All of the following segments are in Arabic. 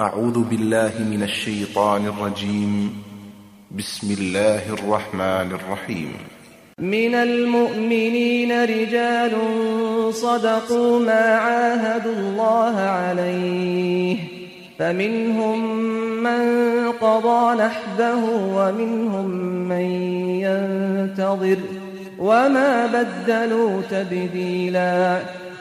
أعوذ بالله من الشيطان الرجيم. بسم الله الرحمن الرحيم. من المؤمنين رجال صدقوا ما عاهدوا الله عليه. فمنهم من قضى نحبه ومنهم من ينتظر. وما بدلوا تبديلا.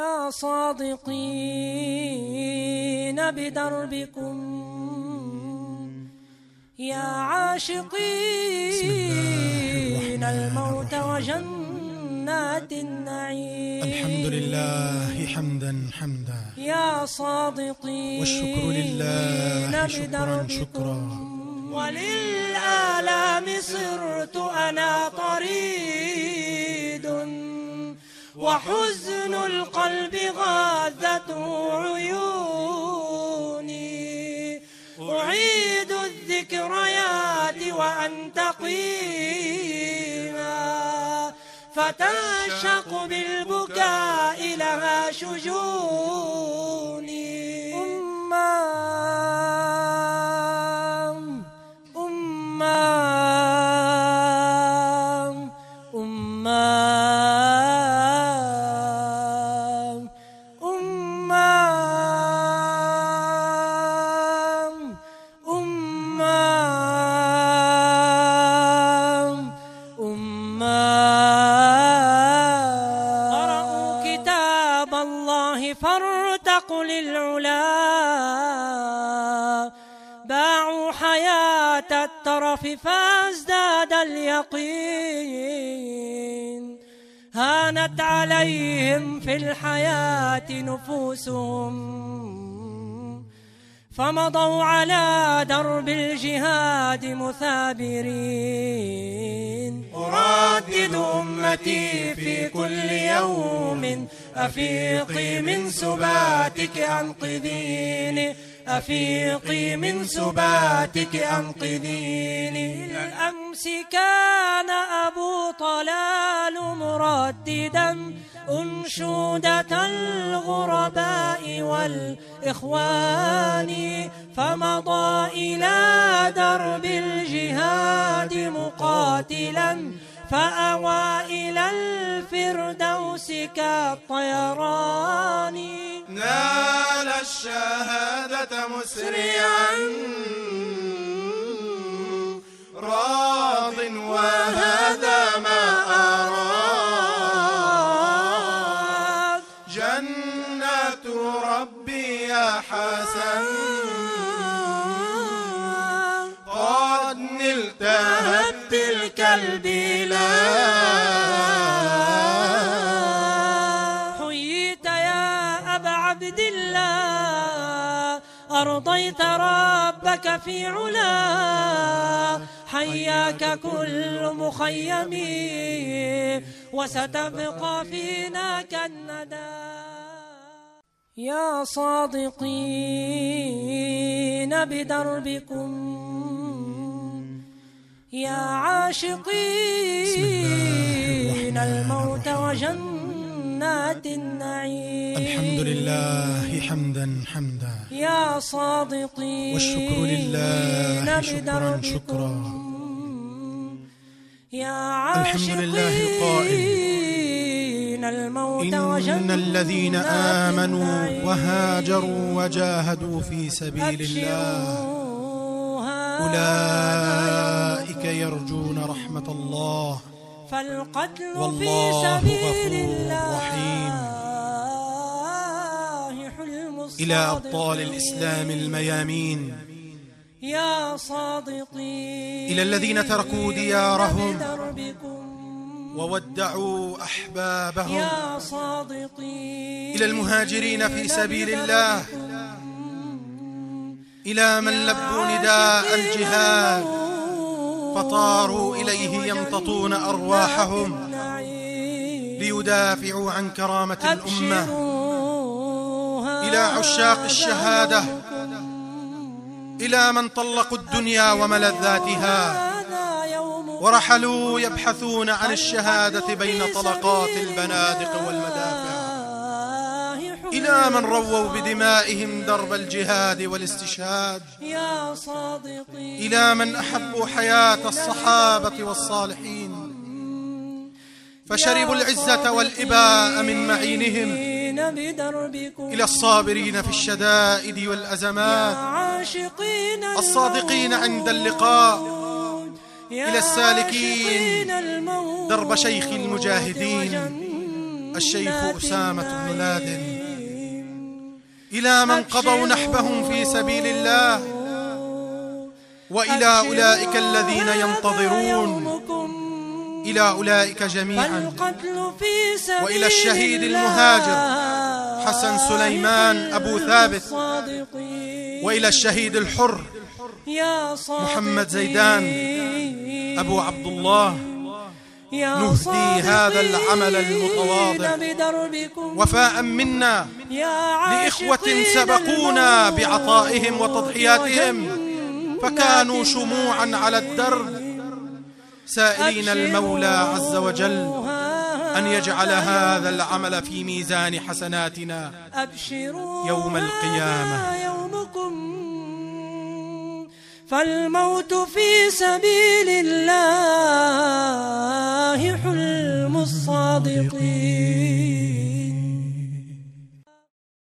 يا صادقين بدربكم. يا عاشقين الموت وجنات النعيم. الحمد لله حمدا حمدا. يا صادقين والشكر لله شكرا شكرا. وللآلام صرت أنا طريد وحزن القلب غاثته عيوني. أعيد الذكريات وأنت قيما. فتعشق بالبكاء لها شجوني. للعلا باعوا حياة الترف فازداد اليقين. هانت عليهم في الحياة نفوسهم. فمضوا على درب الجهاد مثابرين. أردد أمتي في كل يوم أفيقي من سباتك أنقذيني أفيقي من سباتك أنقذيني الأمس كان أبو طلال مرددا. أنشودة الغرباء والإخوان. فمضى إلى درب الجهاد مقاتلا. فأوى إلى الفردوس كالطيران. نال الشهادة مسرعا. راض وهذا ما أراد. جنات ربي يا حسن. قد نلتهت تلك البلاد حييت يا أبا عبد الله. أرضيت ربك في علا. حياك كل مخيم. وستبقى فينا كالندى. يا صادقين بدربكم. يا عاشقين الموت وجنات النعيم. الحمد لله حمدا حمدا. يا صادقين والشكر لله شكرا شكرا. يا الحمد لله عاشقين الموت إن الذين آمنوا. وهاجروا وجاهدوا في سبيل الله. هذا أولئك يرجون رحمة الله. فالقتل في سبيل الله. رحيم. حلم إلى أبطال. الإسلام الميامين. يا صادقين. إلى الذين تركوا ديارهم. وودعوا أحبابهم. يا صادقين. إلى المهاجرين في سبيل الله. إلى من لبوا نداء الجهاد. فطاروا إليه يمتطون أرواحهم ليدافعوا عن كرامة الأمة. إلى عشاق الشهادة إلى من طلقوا الدنيا وملذاتها ورحلوا يبحثون عن الشهادة بين طلقات البنادق والمدافع إلى من رووا بدمائهم درب الجهاد والاستشهاد. يا صادقين. إلى من أحبوا حياة الصحابة والصالحين. فشربوا العزة والإباء من معينهم. إلى الصابرين في الشدائد والأزمات. الصادقين عند اللقاء. إلى السالكين. درب شيخ المجاهدين. الشيخ أسامة بن لادن. إلى من قضوا نحبهم في سبيل الله وإلى أولئك الذين ينتظرون إلى أولئك جميعا وإلى الشهيد المهاجر حسن سليمان أبو ثابت وإلى الشهيد الحر محمد زيدان أبو عبد الله. نهدي هذا العمل المتواضع. وفاء منا لإخوة سبقونا بعطائهم وتضحياتهم. فكانوا شموعا على الدرب. سائلين المولى عز وجل أن يجعل هذا العمل في ميزان حسناتنا يوم القيامة. يومكم. فالموت في سبيل الله. الصادقين.